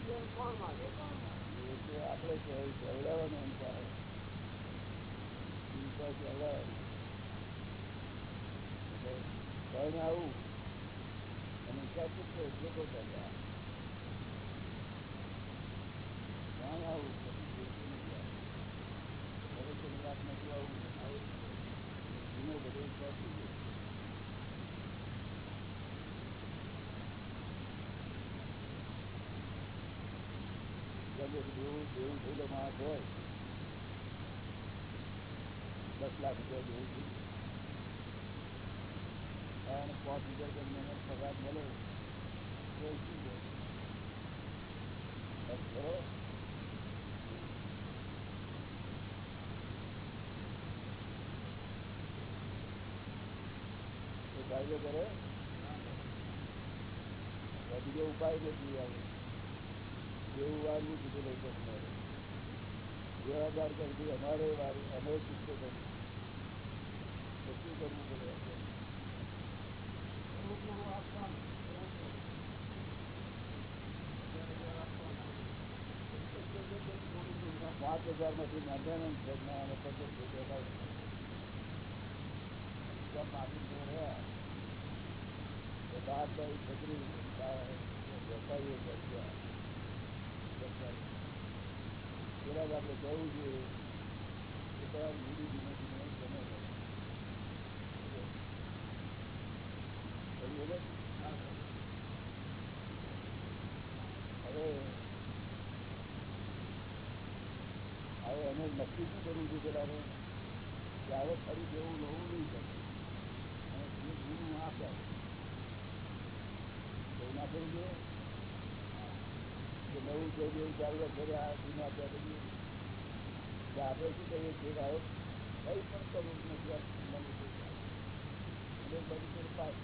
છે કોણ આપણે કેવડાવવાનું ચિંતા કેવડાવવાનું આવું અને કર્યા ત્યાં આવું પછી જોતું નથી આવું નથી આવું બધો ગમે દેવું દેવું થયેલો માણસ કરે? બીજો ઉપાય નથી આવે જેવું વારવું કીધું લોકો તમારે જવાબદાર કરી અમારે વારું, અમે ચૂકતો કર્યું તો કરવું થોડું થોડું. પાંચ હજારમાંથી મેન્ટેનન્સ ઘરના અને રહ્યા. બાર બાઈ છત્રી વેપારીઓ કરી પેલા આપણે કહેવું જોઈએ ધીરે હવે હવે એને નક્કી શું કરવું છે પેલાને કે હવે ફરી જેવું નવું નહીં શકે અને જે જૂનું આપે એવું ના કરવું જોઈએ નવું છે જેવું ચાલુ અત્યારે આ જૂનું કરીએ આપણે શું કહીએ છીએ કે કઈ પણ કરવું નથી બધું પાસ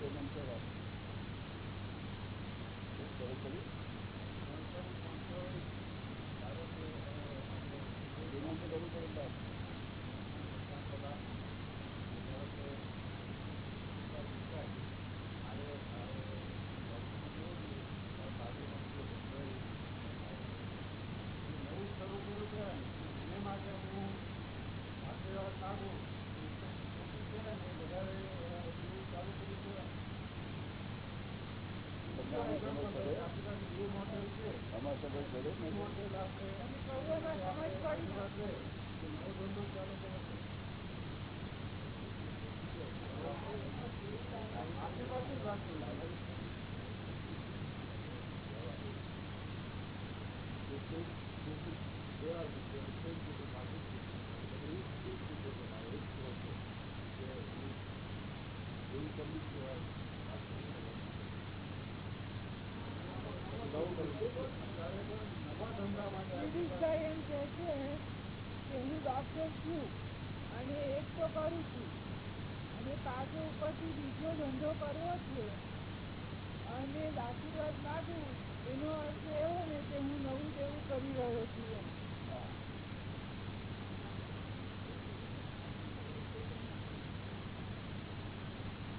એ મંત્ર વાપરે. શું કરે કર્યું વિનંતી કરવી પડે બસ નવું શરૂ કર્યું છે એને માટે હું આશીર્વાદ માગું ખોટું છે ને એ વધારે એવું ચાલુ કર્યું છે તમને આમાં સમજ પડે આશીર્વાદ એવું મોડેલ છે આમાં સમજ પડે એ ને મોડેલ આપણે સમજ પડી આશીર્વાદ છે કે નવો ધંધો ચાલુ કર્યો છે આશીર્વાદ જ રાખવું નવા ધંધા માટે દિલીપભાઈ એમ કહે છે કે હું ડોક્ટર છું અને એક તો કરું છું અને પાછો ઉપરથી બીજો ધંધો કરવો છે અને આશીર્વાદ માગું એનો અર્થ એવો ને કે હું નવું દેવું કરી રહ્યો છું એમ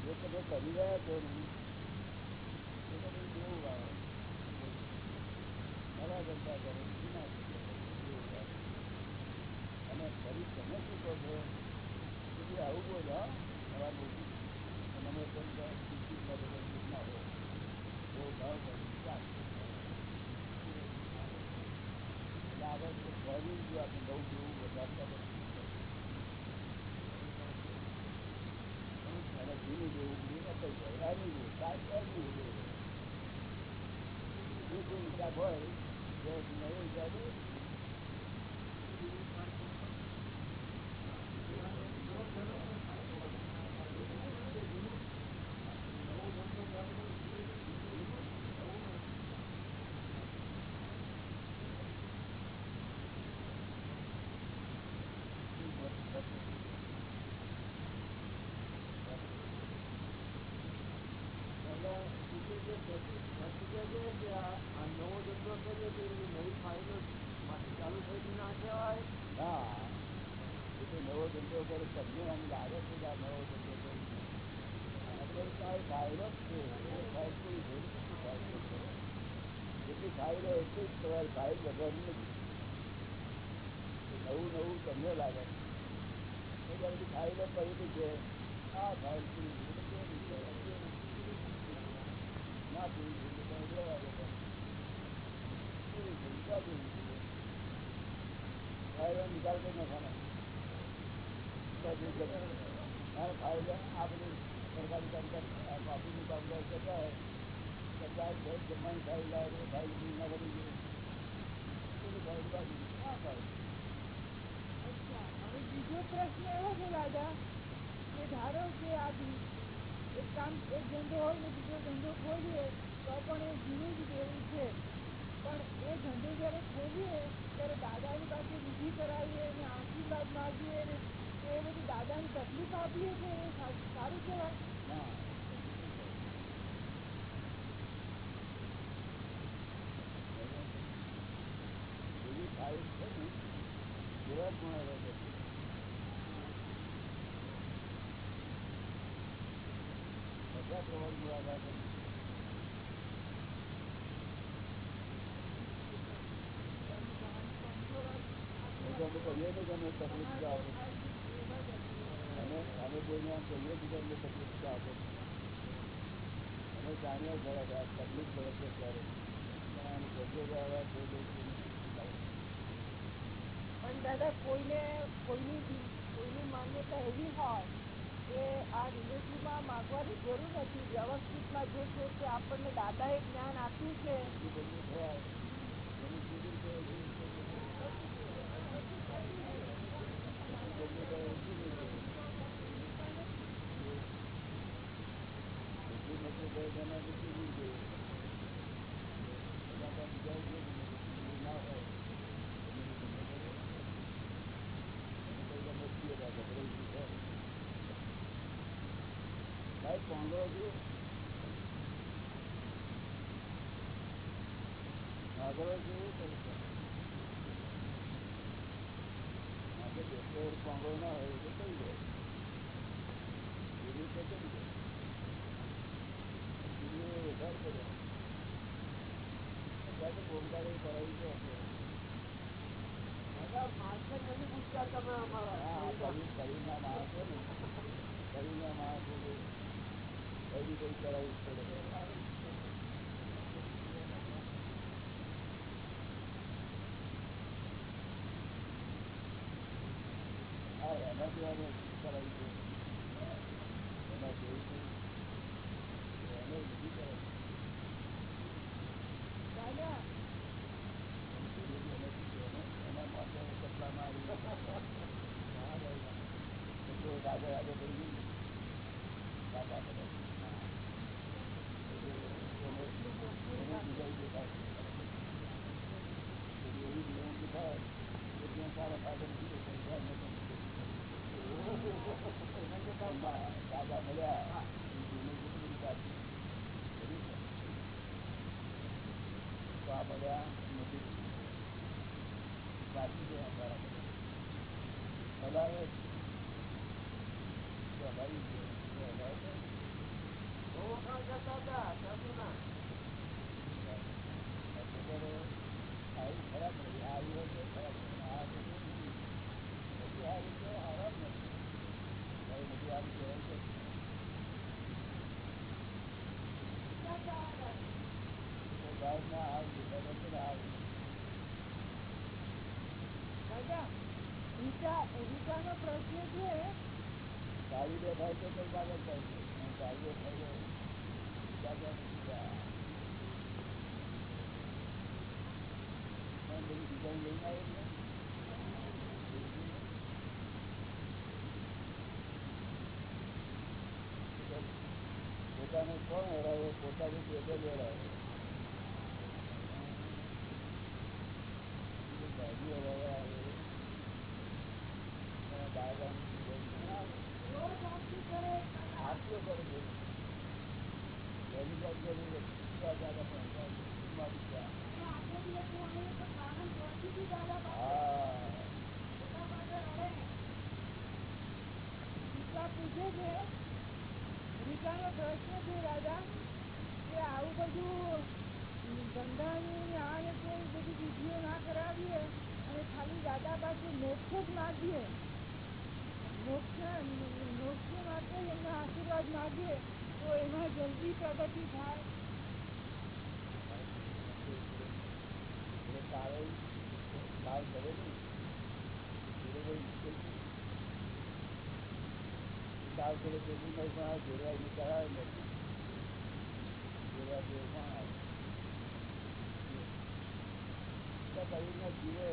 જે તમે કરી રહ્યા છો ને એ બધું કેવું આવે નવા ધંધા કરો જૂના ધંધા કરો, કેવું આવે. અને ફરી તમે શું કહો છો કે ભાઈ આવું બોલ હા નવા બોલું મને તેમ કહે, ચીચીમાં બધો ચીજમાં હોય બહુ ભાવ કરી ચાલ એટલે આગળ તો ફરી જ આપણે બહુ જોવું વધારતા બધું અને ધીમે જેવું બધું અપાઈ જાય એની જેવું કાંઈ એની જેવું જે હોય જે નવો હોય પછી કહે છે કે આ આ નવો ધંધો કરીએ તો એની નવી ફાઇલો ચાલુ થઈ ગઈ ના કહેવાય હા એ તો નવો ધંધો કરે તમને એમ લાગે છે કે આ નવો ધંધો કરે અત્યારે તો આ ફાયદો જ છે એ ફાઇલ પૂરી થઈ ગઈ ફાઇલ જેટલી ફાઇલ ફાઇલ વધવાની નથી. નવું નવું તમને લાગે. એ બધી ફાઇલો પડી છે. આ છે. ના ફાઇલો નિકાલ કરી? નાખવાનો ફાઇલ આ બધું સરકારી કામકાજ ઓફિસનું કામકાજ કરતા હોય સરકાર લાવે તો ફાઇલ કરી બીજો પ્રશ્ન એવો છે દાદા કે ધારો કે આ એક કામ, એક ધંધો હોય ને બીજો ધંધો ખોલીએ, તો પણ એ જૂનું જ દેવું છે. પણ એ ધંધો જ્યારે ખોલીએ, ત્યારે દાદાની પાસે વિધિ કરાવીએ અને આશીર્વાદ માગીએ ને, તો એ બધી દાદાની તકલીફ આપીએ છે, એ સારું કહેવાય ના એવી ફાઇલ છે ને એવા ગુણ રહે છે બધા પ્રવણ મુલાકાત અમે કહીએ ને કે અમે તકલીફ અમે કોઈને કે કોઈ દાદા કોઈને કોઈની કોઈની એવી હોય કે આ રિલેટિવમાં માગવાની જરૂર નથી. વ્યવસ્થિતમાં જે છે તે આપણને દાદાએ જ્ઞાન આપ્યું છે એટલું બધું થાય એની સુધી તો એટલું બધું થાય એટલું બધું એટલું મોટું થાય તેનાથી સુધી જોઈએ બધા પણ બીજા જે ના હોય એની ધંધો કરે. એને કઈ ગમે છીએ તો આ ગભરાઈ ગયું છે. સાહેબ પાંગળો જુઓ આગળ જેવું કરે છે આપણે જેટલો પાંગળો ના હોય એટલે થઈ જાય એવી રીતે કરી જાય બીજું વધારે કરે અત્યારે તો બોમકારી કરાવી છે આપણે. દાદા માણસે નથી પૂછતા તમે હા અમારા કવિ કવિના માણસો ને કવિના માણસો કઈ કઈ કઈ કરાવી જ પડે હા એનાથી અમે કરાવી છે એના જેવું છે એને બીજી કરાવી દાદા એના માટે કપડામાં આવી તો રાગે રાગે પડી ગઈ બાપા કરે એવી વિનંતી થાય કે જ્યાં સારા સાધન છે ત્યાં નથી દાદા મળ્યા એને જેટલી સાચી કરી છે તો આ મળ્યા નથી સાચી છે અમારા હલાવે તો હલાવી છે તો હલાવે બહુ વખાણ કરતા હતા સાધુના આવી ખરાબ નથી આવી હોય તો ખરાબ નથી આ તો કેવું નથી બધી આવી તો આરામ નથી હવે બધી આવી તો હોય છે રીટાનો પ્રશ્ન છે ગાડી દેખાય તો કઈ કાગળ થાય છે અને થાય બધી ડિઝાઇન લઈને આવે છે કોણ હરાવે પોતાનું પેટ જ હરાવે ગાડી હરાવે આવે અને દાદાની ડિઝાઇન રોજ આરતી કરે આટલો કરે છે એની જાત જરૂર નથી ત્યાં દાદા પણ મારી ત્યાં અને આખો દિવસ હું અહીં તો કારણ પહોંચી હતી દાદા પાસે. હા પોતા માટે રડે. રીટા પૂછે છે રીટાનો પ્રશ્ન છે દાદા કે આવું બધું ધંધાનું ને આ બધી વિધિઓ ના કરાવીએ અને ખાલી દાદા પાસે મોક્ષ જ માગીએ. મોક્ષ મોક્ષ માટે એમના આશીર્વાદ માગીએ, તો એમાં જલ્દી પ્રગતિ થાય. તારે ભાવ કરે ભાવ કરે નહીં પણ આ જોડવા નથી જોડવા તો કરીને જીવે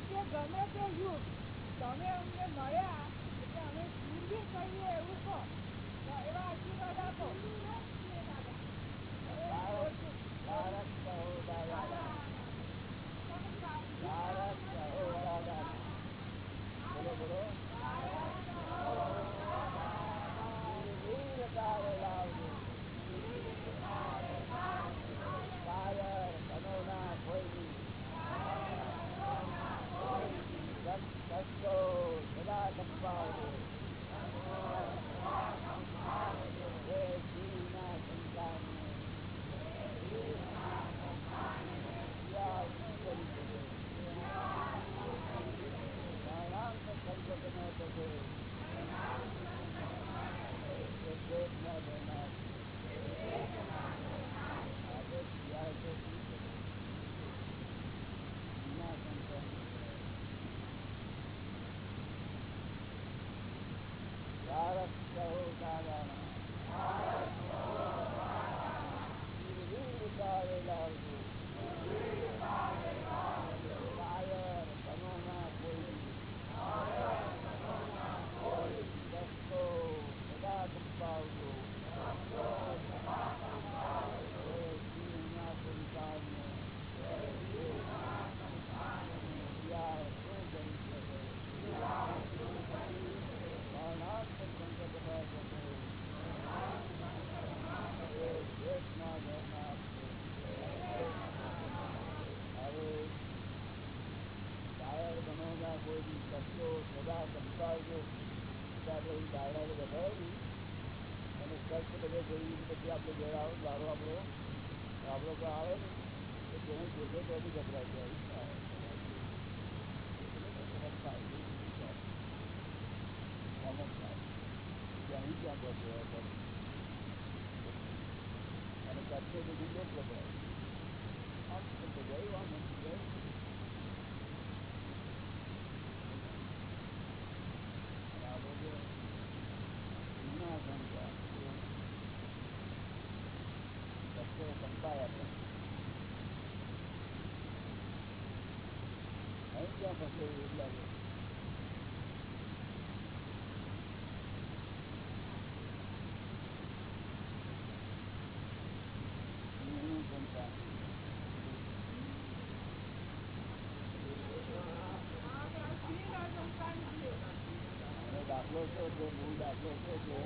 કે ગમે તે યુગ તમે અમને મળ્યા એટલે અમે સૂર્ય કહીએ એવું કહો એવા આશીર્વાદ આપો આપણે ઘેર આવો આપણો આપણો તો આવે ને તો જેને જોશે તો બી ગભરાઈ જાય ત્યાં ક્યાં પહોંચે અને કચ્છે બધું ગભરાય આમ તો ગયું આમ નથી ગયું આપણે જૂના સંખ્યા કચ્છે સંપાય આપણે અહીં ક્યાં ફસે એવું લાગે જૂનું સંસ્થા શ્રીના સંતાન છીએ અને દાખલો શું છે મૂળ દાખલો શું છે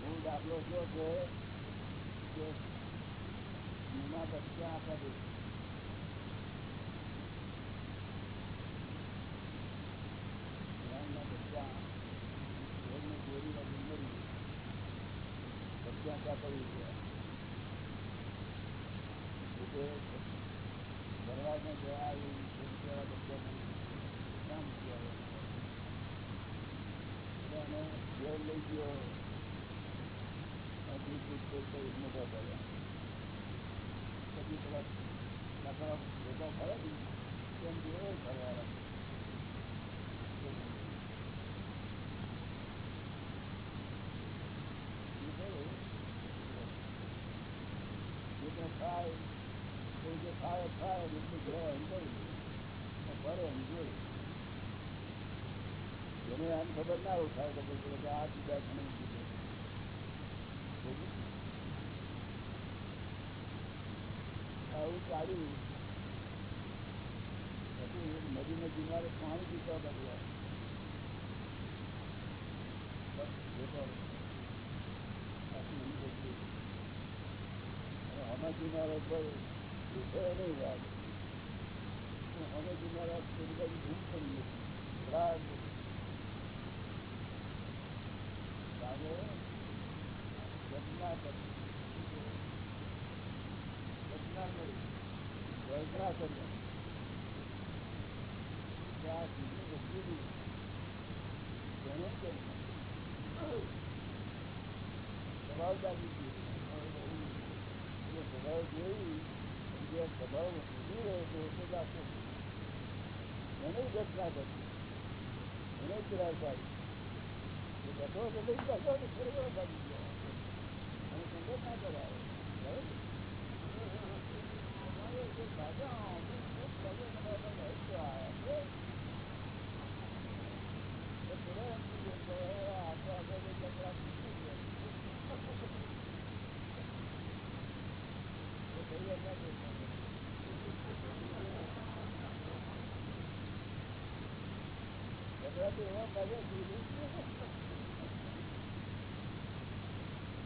મૂળ દાખલો શું છે કે જૂના બચ્ચા આપણા દેશ નાના બચ્ચા એમને ગોળી લાગી મરી બચ્ચા ત્યાં પડી ગયા આવી ઘેર લઈ ગયો કોઈ મોટા પછી પેલા નકરા ભેગા કરે ને તેમ જોયે ખાય કોઈ જે ખાય ખાય એટલું ઘરે એમ કરી ફરે એમ જોઈ એને આમ ખબર ના હોય થાય પછી કે આ બીજા આવું ચાલ્યું નદીને કિનારે પાણી પીતા. અને આના કિનારા પર નહીં વાત અમે કિનારા બાજુ નથી રાગ નથી રાગે રચના કરી રચના કરી રચના કરી ત્યાં સુધી વસ્તુની જેને કે જવાબદારી છે એટલે સ્વભાવ જોઈ જે સ્વભાવ ઊભી રહ્યો તો તે જાતો એને રચના કરી એને ચિરાગ પાડી એ બેઠો તો લઈ બેઠો તો ફરી વળો ભાગી ગયો અને સંગત ના કરાવે બરાબર? અમારે જે ભાગ્યા અમુક અમુક ભાગ્યા તમારા પાસે હસ્તો આવ્યા છે. તો પેલો એમ કીધું કે હવે આપણે આપણે જે જગડા પૂછી ગયા. તો ભાઈ એમ ના કહેતા. જગડા તો એવા ભાગ્યા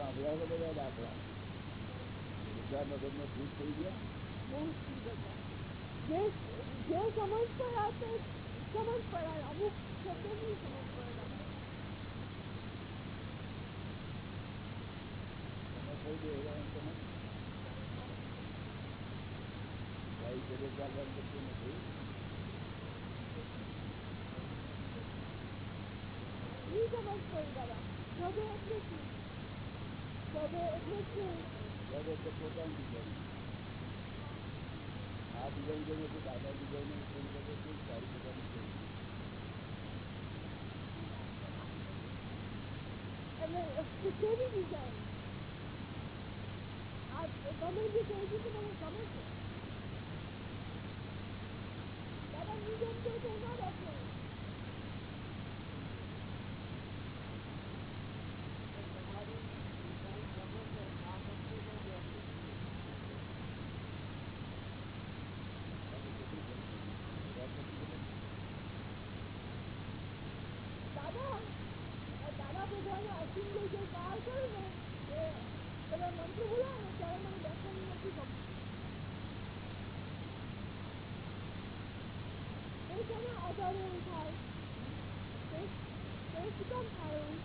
સાંભળ્યા બધા દાખલા ગુજરાત મગજમાં ઠીક થઈ ગયા બહુ સુંદર છે. જે જે સમજ પડ્યા તે સમજ પડ્યા અમુક શબ્દોની સમજ પડ્યા તમે થઈ ગયો એમ તમે ભાઈ કરે ચાલવા કરતું નથી ઈ સમજ પડી દાદા સબે એટલે શું સબે એટલે શું હવે તો પોતાની ડિઝાઇન આ ડિઝાઇન જોઈએ તો દાદા ડિઝાઇન ફોન કરે છે સારી પોતાની છે એટલે કેવી ડિઝાઇન આ તમે જે કહે છે તે મને ગમે છે દાદા ની જેમ કહે છે ના રાખો દાદા આ દાદા ભગવાને અસીમ જે કાર કરે ને એ પેલા મંત્ર બોલાવે ને ત્યારે મને બેસવાનું નથી ગમતું એ શેના આધારે એવું થાય તે તે શું કામ થાય એવું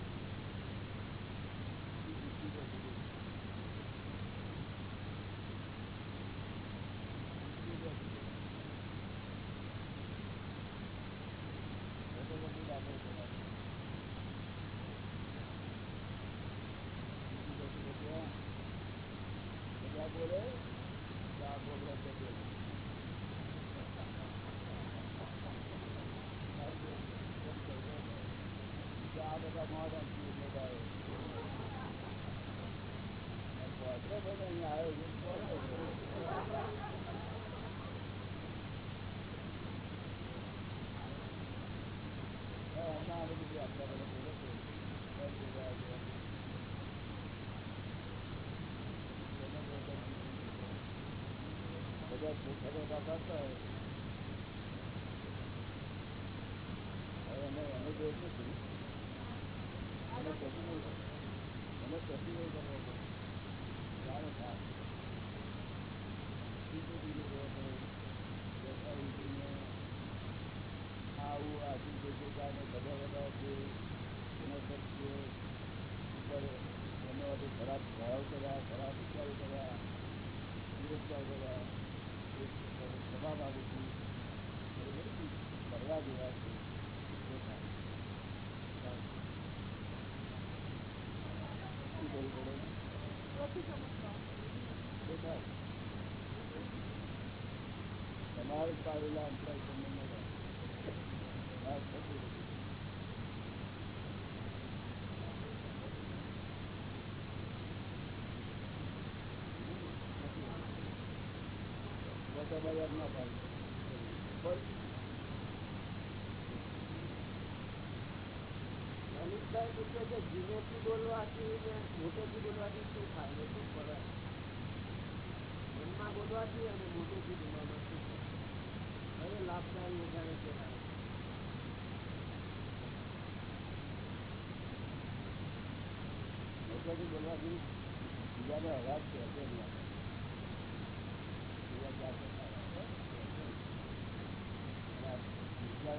બોલે આ બોલે તો બોલે આ બધા મોડા બધા એટલે બધો અહીંયા આવ્યો છું હા, હમણાં આ બધું જે આપણા બધા બોલે છે, બસ બધા આ જે- એને બધા બધા ખબર આપતા હોય અમે અમે બધા બધા જે એનો ઉપર બધું ખરાબ ભાવ કર્યા ખરાબ વિચારો કર્યા તિરસ્કાર કર્યા એ ક્ષમા માગું છું એ બધું કરવા જેવા છે એ થાય. શું કરવું પડે નથી સમજતા એ થાય. તમારે જ પાડેલા અંતરાય તમને યાદ ના. અનિલભાઈ પૂછે છે ધીમેથી બોલવાથી ને મોટેથી બોલવાથી શું ફાયદો શું ફરક મનમાં બોલવાથી અને મોટેથી બોલવામાં શું અવાજ છે હશે નહીં આપણે. બીજા ચાર ટકા અવાજ છે. અને આ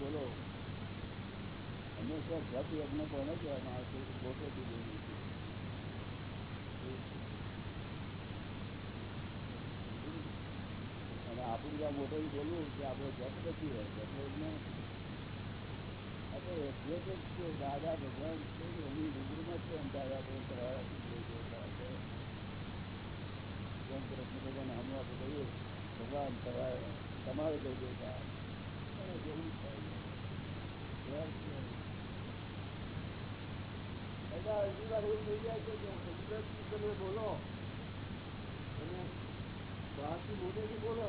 બોલો હંમેશા જપ યજ્ઞ કોને કહેવામાં આવે છે મોટેથી બોલવું છે અને આપણું જ્યાં મોટો બોલવું કે આપણો જપ નથી હોય. જે દાદા ભગવાન છે એની રૂબરૂમાં છે દાદા ભગવાન ભગવાન હમણાં આપણે કહીએ ભગવાન તમારે કહી દેતા જેવું હજી વાર એવું થઈ જાય છે કે તમે બોલો અને બહારથી મોટેથી બોલો.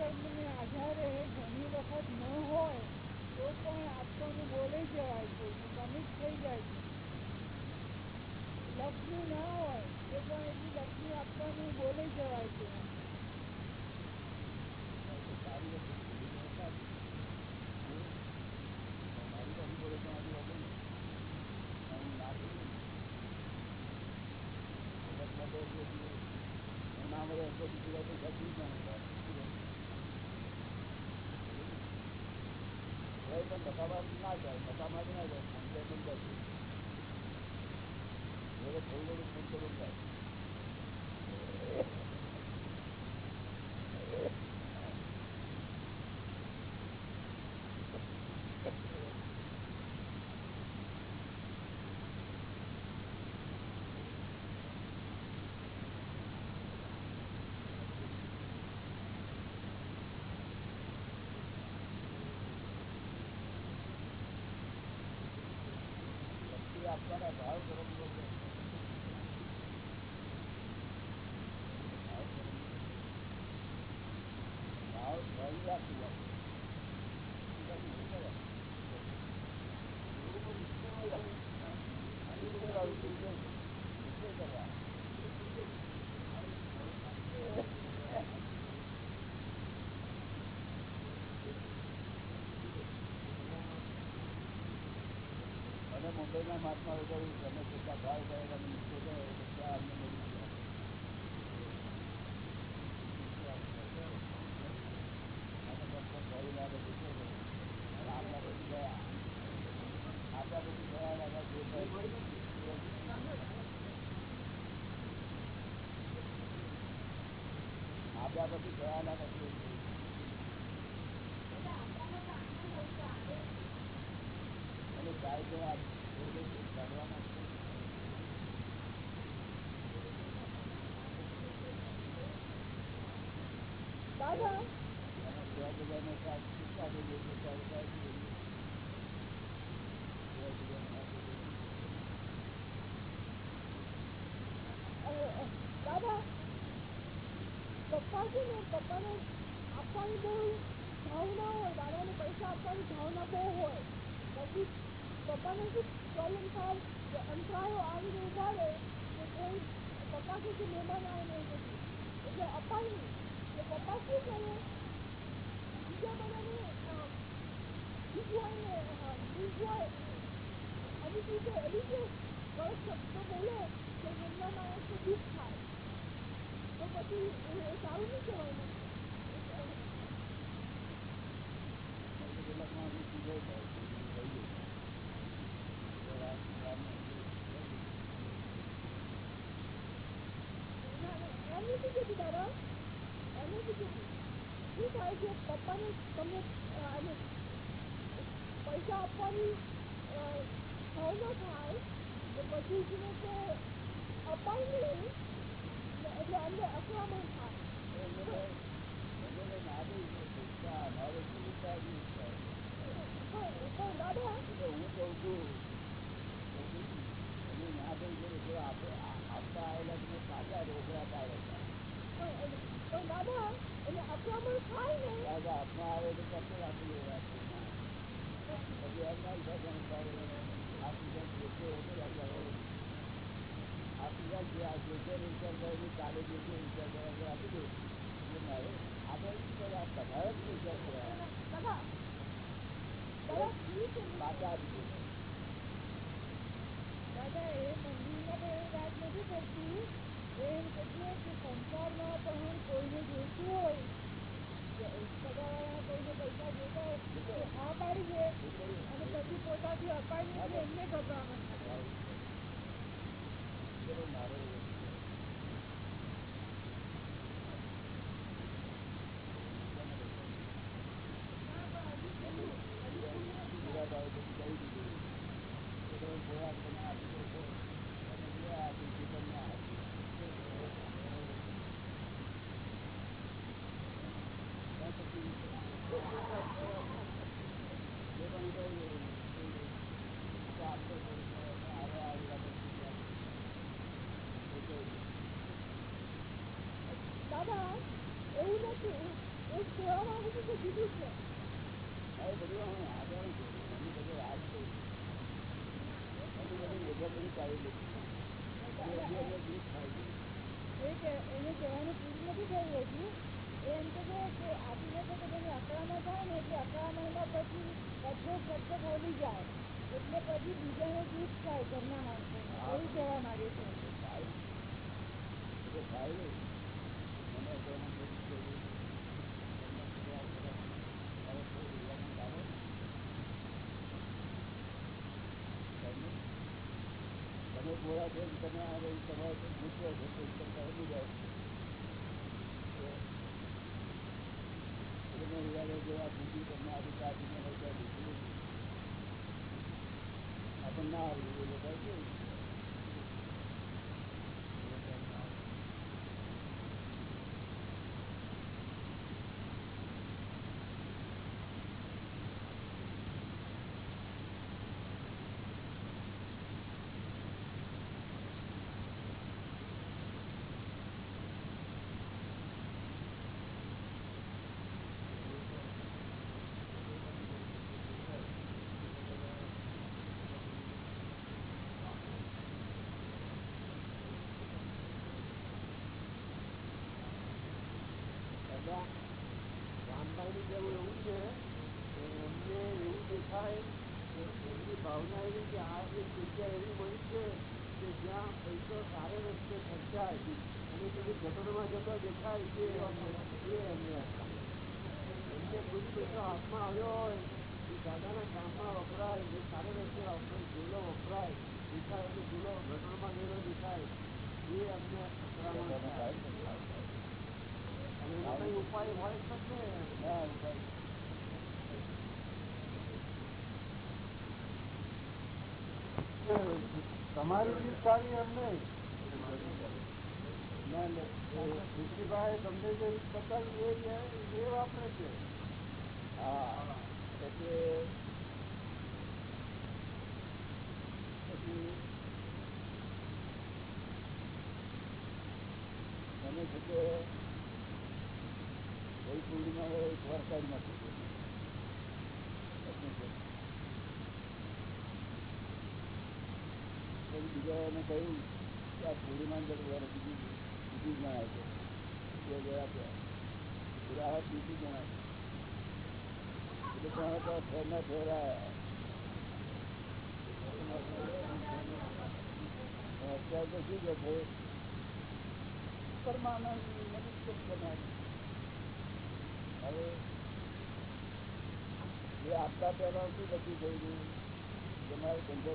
કર્મને આધારે ઘણી વખત ન હોય, તો પણ આપવાનું બોલે જવાય છે કમિટ થઈ જાય છે. લક્ષ્મી ના હોય, તો પણ એટલી લક્ષ્મી આપવાનું બોલે જવાય છે. સારી વસ્તુ ના જાય મતામાં ના જાય થોડું થોડું ફોન કરવું જાય પરમાત્મા વગર તમે કેટલા ભાવ ગયો તમે નીચે પછી ગયા આપણા પછી પછી ગયા છે ને પપ્પાને આપવાની હોય પૈસા આપવાની ભાવના બહુ હોય પછી પપ્પાને શું પ્રોબ્લેમ થાય અંતરાયો આવીને ઊભા રહે કે કોઈ પપ્પા કે મહેમાન આવીને એટલે અપાયું કે પપ્પા શું કરે બીજા બધાને બીજવાઈને બીજવાય અને બીજે એવી જે ગળત શબ્દ બોલે કે એમના માણસો દુઃખ થાય. Eu estava me chamando. ગોળા છો ને તમે આ રહી તમારે તો ગુસ્સો છે તો તમને હજી જાય એટલે મેં વિવાદે જો આ બુદ્ધિ તમને આ રીતે આપીને હોય ત્યાં બુદ્ધિ આપણને ના આવડ્યું એ લોકો એમની ભાવના એવી કે આ એક જગ્યા એવી મળી છે કે જ્યાં પૈસો સારો રસ્તે ખર્ચાય અને તમે ગટરમાં જતો દેખાય છે એમને એમને પૈસો હાથમાં આવ્યો હોય એ દાદાના કામમાં વપરાય એ સારો રસ્તે વપરાય વપરાય દેખાય અને જેલો ઘટણમાં ગયેલો દેખાય એ અમને અને એનો ઉપાય હોય ના ઉપાય તમારી રીત સારી એમ નહીં ઋષિભાઈ તમને જે રીત એ વાપરે છે. હા. એટલે મને છે કે કોઈ પૂર્ણિમા હોય એક વાર કાઢી નાખું છું પછી છે. બીજા કહ્યું કે આ અંદર બીજું બીજી જણાય છે. તે ગયા ત્યાં. બીજી જણાય અત્યારે તો શું છે પરમાનંદ બનાવી. હવે આપતા પહેલા શું નક્કી થઈ ગયું કે મારે ધંધો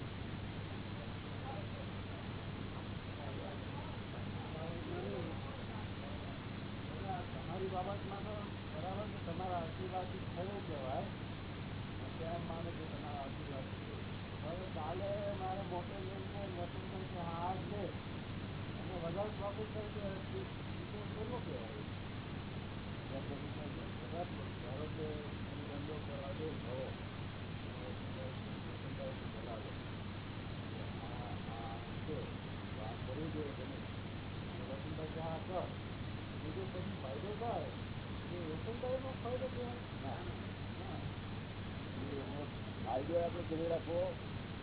ફાયદો આપણે કરી રાખવો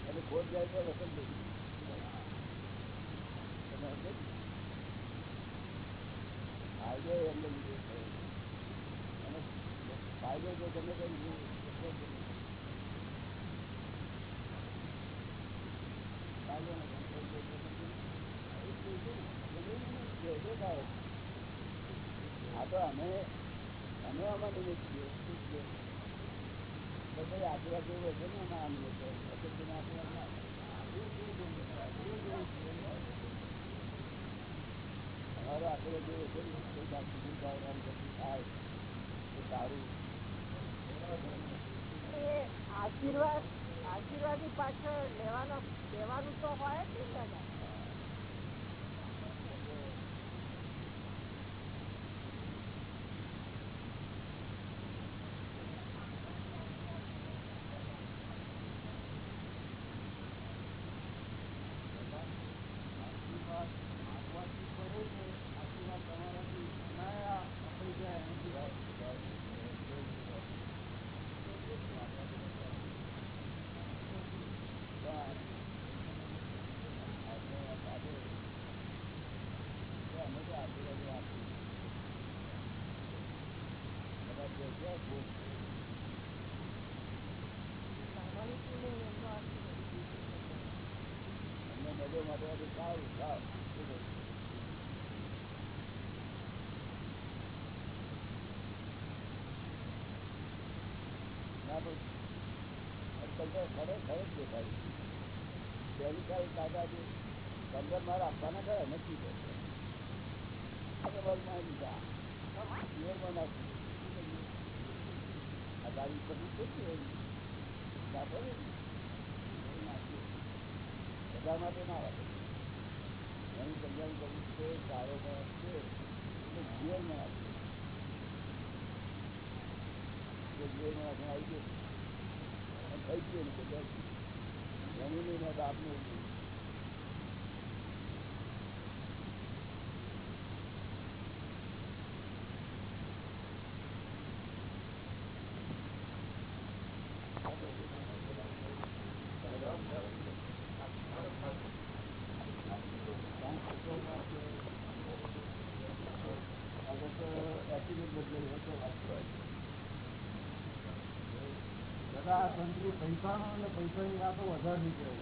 અને ખોટ જાય તો વસંત થઈ તમે સમજો ને? ફાયદો એમને લીધે થયો અને ફાયદો જો તમે કરી દીધો તો ખોટ જતી. ફાયદો નથી, ખોટ જતી નથી. એ જ કહ્યું ને, બધું એનું જ છે, દેખાય. આ તો અમે અમે આમાં નિમિત્ત છીએ આશીર્વાદ આશીર્વાદ પાછળ લેવાના લેવાનું તો હોય જ ને દાદા માટે સારું સાવ ના પણ અક્કલ તો ખરે ખરે જ દેખાય પહેલી સારી આપવાના કયા નક્કી કરશે આ ગાડી પર થઈ હોય બધા માટે ના એટલે જીવનમાં આપીએ જીવનમાં આપણે આવી ગયો. થઈ ગયો કલ્યાણ એનું નહીં ને બાપનું. નહીં સંતરી પૈસાનો અને પૈસાની વાતો વધારે નીકળે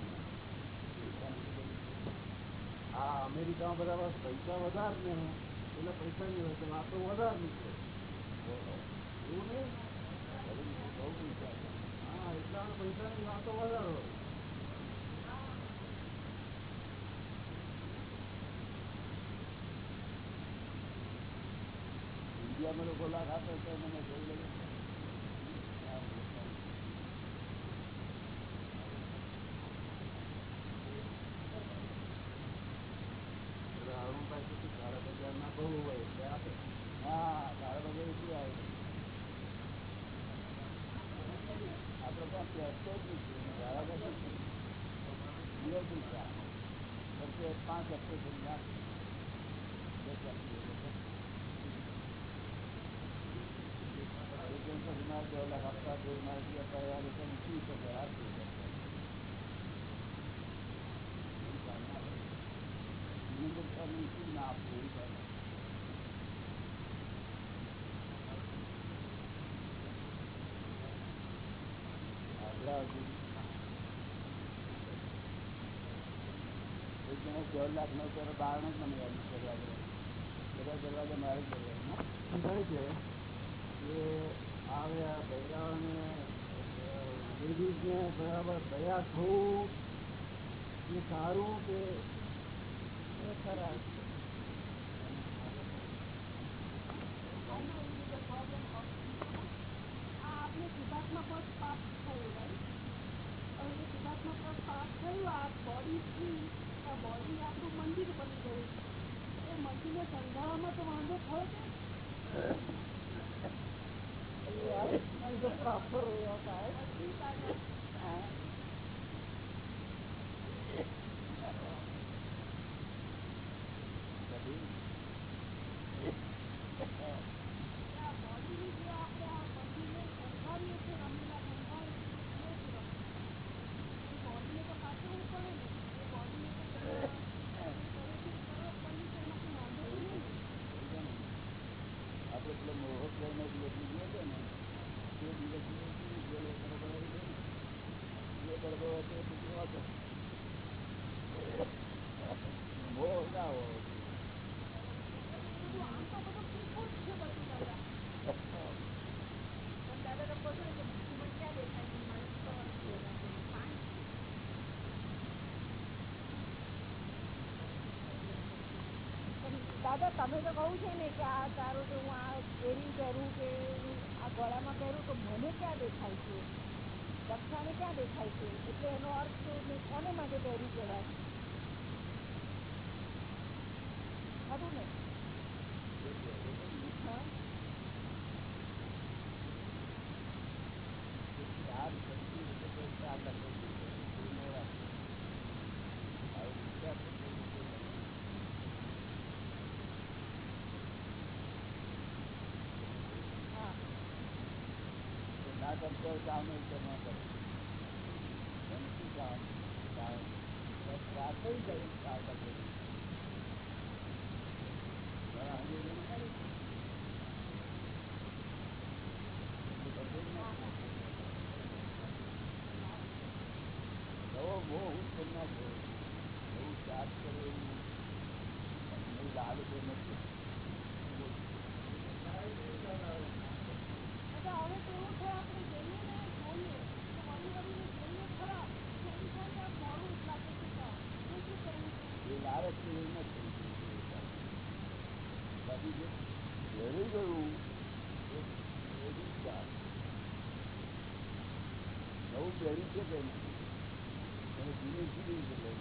આ અમેરિકામાં બધા પૈસા વધારે ને એટલે પૈસાની હોય તો વાતો વધારે નીકળે એવું નહીં? હા, એટલા પૈસાની વાતો વધારે હોય. ઇન્ડિયામાં લોકો લાખ આપે તો મને જોઈ લઈએ એટલે અરુણભાઈ સુધી સાડા હજારના બહુ હોય એટલે આપે હા તારા બધે શું આવે આપણે પણ પહેરતો જ નથી તારા બધે દિવસ પૈસા વચ્ચે પાંચ હપ્તે થઈ નાખી દસ આપી મારે દો લાખ આપતા દો મારે પરિવાર શું શકે આપી શું ના આપવું એ કરે આગળ એક જણે દોઢ લાખ નો કરો બાર જ મને યાદ બધા દરવાજા મારે જ કરવાના છે? કે આવ્યા બૈરાઓને લેડીઝને બરાબર તૈયાર થવું એ સારું કે એ ખરાબ? આપને શુદ્ધાત્મા પણ પાપ થયું right? હવે શુદ્ધાત્મા પદ પાપ થયું આ બોડી થી આ બોડી આપણું મંદિર બની ગયું. એ મંદિરને સંભાળવામાં તો વાંધો થયો છે. પ્રોપર હોતા હા. આ બોડીની જે આપણે આ મંદિરને સંભાળીએ છીએ રમીલા સંભાળીએ છીએ એ જ રમત. એ બોડીને તો સાચવવું પડે ને એ બોડીને તો પેલા શરીરથી કરો conditionમાંથી વાંધો તો નહીં ને. આપણે પેલો મોહક લઈને દિવસ ગયો હતો ને તે દિવસ જે બરોબર આવી ગયો ને એ બરોબર હતો તો કેવો હતો મોહ ના હોવો જોઈએ. બધું આમ તો બધું ફીકું જ છે બધું દાદા. પણ દાદા તો કહો છો કે મને ક્યાં દેખાય છે? માણસ તો પાણી દાદા, તમે તો કહું છે ને કે આ તારું તો હું આ એરિંગ પહેરું કે આ ગળામાં પહેરું તો મને ક્યાં દેખાય છે? દક્ષાને ક્યાં દેખાય છે? એટલે એનો અર્થ મેં કોને માટે પહેરી કહેવાય ખરું ને હા ચાર શક્તિ એટલે કોઈ ચાર લાખ રૂપિયા છે. કોઈ ન રાખે. આવું વિચાર તો કોઈ લોકો નથી. હા કરતો કામ તો કરે એનું શું કામ કામ બસ ચાર થઈ જાય ચાર લાખ રૂપિયા. ઘણા હંગે એને કરી. એટલે બધે જ ના નવો મોહ હું કરી નાખ્યો એવું ચાર છે નથી દાદા હવે તો એવું છે આપણે જઈએ ને જોઈએ તો વળી વળીને જોઈએ ખરા તો એમ થાય કે આ મોડું જ લાગે છે ત્યાં એ શું કરવું જોઈએ એ લાલચથી એવું નથી બાકી જે ઘેરી ગયું એ એ વિચાર નવું પહેર્યું છે કે નથી એને જૂની જુદી રીતે લઈ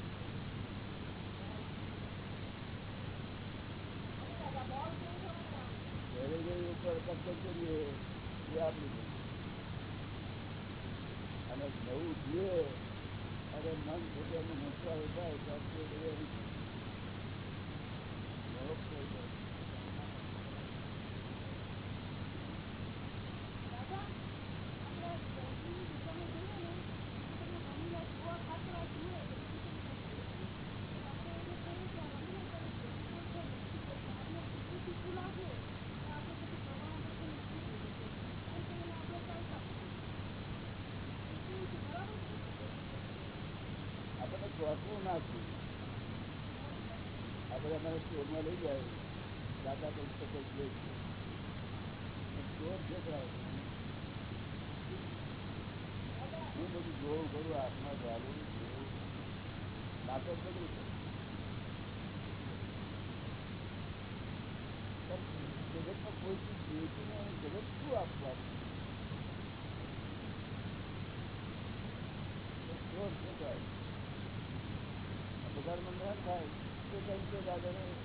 દાદા બોલ કેવું ઘેરે ગઈ ઉપર કટક કરીએ એ આપણી ભૂલ. અને નવું જોઈએ અને મન થશે એનું મૂંઝારો થાય તો આપણે એ એની ભૂલ. નવો કોઈ જાય. દાદા આપણે દર્દીની દુકાને જઈએ ને તો તમે મમ્મીના જુવા ખાતરા જુએ તો પછી આપણે એને કહીએ કે આ મમ્મીને કહીએ કે કોઈ છે નથી કોઈ આપણે તીખું તીખું લાગે તો આપણે પછી પ્રમાણ નથી નથી જોઈએ એમ કરીને આપણે ચાલતા એ કેવું છે બરાબર છે આપણને ચોંટવું ના જોઈએ આપણે લઈ જાય દાદા તો કંઈક લે છે હું બધું જોવું કરું હાથમાં પણ જગતમાં કોઈ નહીં જગત શું આપવા એ સ્ટોર છે ત્યાં બધા મને એમ થાય કે કંઈક તો દાદાને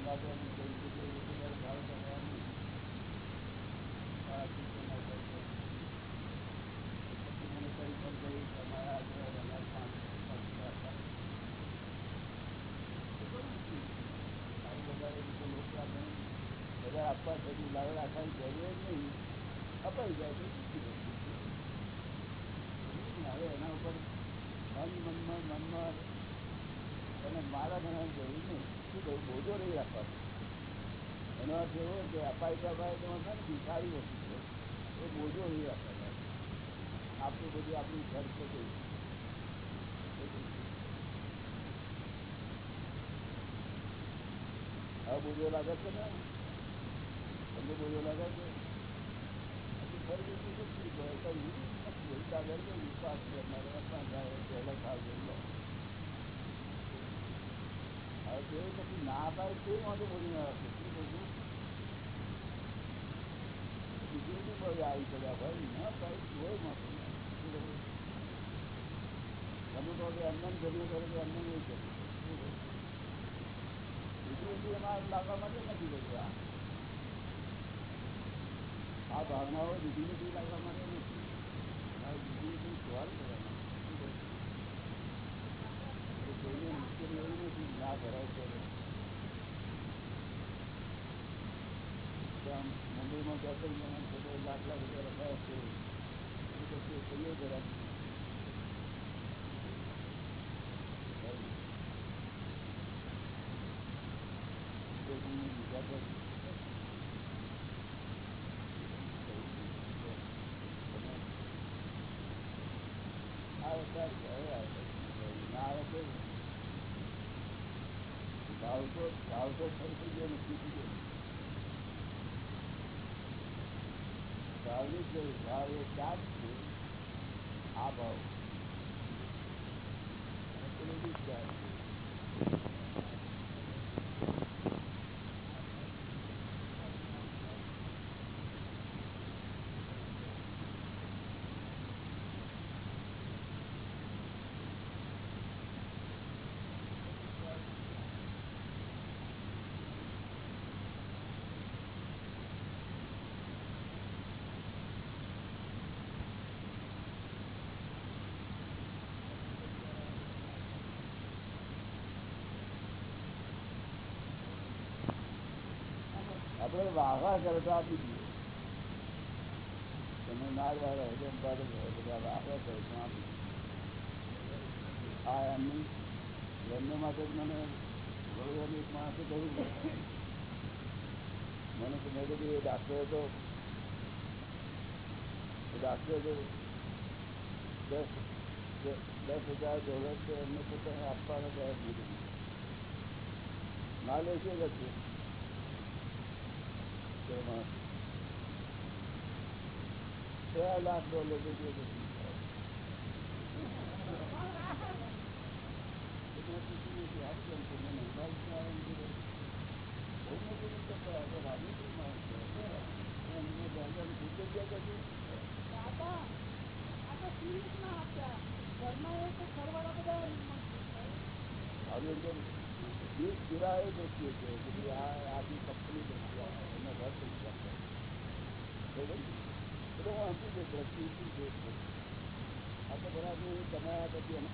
આપવા સુધી લાવડા ખાઈ જરૂર નહીં. અપાઈ જાય તો શીખી વસ્તુ છે હવે એના ઉપર મન મનમાં મનમાં એને મારા બનાવવાની જરૂર નહીં બોજો નહીં રાખવાનો. એનો અર્થ એવો કે અપાય અપાય સારી વસ્તુ છે. એ બોજો નહીં રાખવાનો. આપણું બધું આપણું ઘર છે હવે બોજો લાગે છે ને? તમને બોજો લાગે છે? કહે વિશ્વાસ જાય પહેલા પછી ના પાડે તે માટે બોલી ના રાખે શું બોલવું બીજું આવી શક્યા ભાઈ ના પાડે કોઈ બોલવું? તમે કહો કે એમને જમીન કરે તો એમને નહીં કરે બીજું એમાં લાગવા માટે નથી બધું આ આ ભાવનાઓ બીજી બધી લાગવા માટે નથી બીજી બધી સોલ્વ કરવાના કોઈને મુશ્કેલી એવી ના ભરાય છે ત્યાં મુંબઈમાં બે ત્રણ જણા છે તો લાખ લાખ રૂપિયા રખાયા છે એ પછી આવે સારું હવે આવે ના આવે તો ભાવ ગયો ભાવની ભાવ એ ચાર છે આ ભાવ અને પેલો બી ચાર છે આપણે વાહવા કરે તો આપી દઈએ તમે નાળ વાળા હોય તો આપી આ માટે મને માણસે કહ્યું મને તો મેં કીધું, એ ડાક્ટર હતો. ડાક્ટરે તો દસ દસ હજાર ડોલર તો એમને પોતાને આપવાનો પ્રયાસ કીધું ના લેશે છે હતું તેમાં બે લાખ ડોલર છે? આવે આપણે. એમને જ આપ્યા ઘરમાં એ બધા બેસીએ છીએ આ આની કંપની આપણે બરોબર એટલે હું જઈશ રસી શું તો બરાબર તમે આ એમ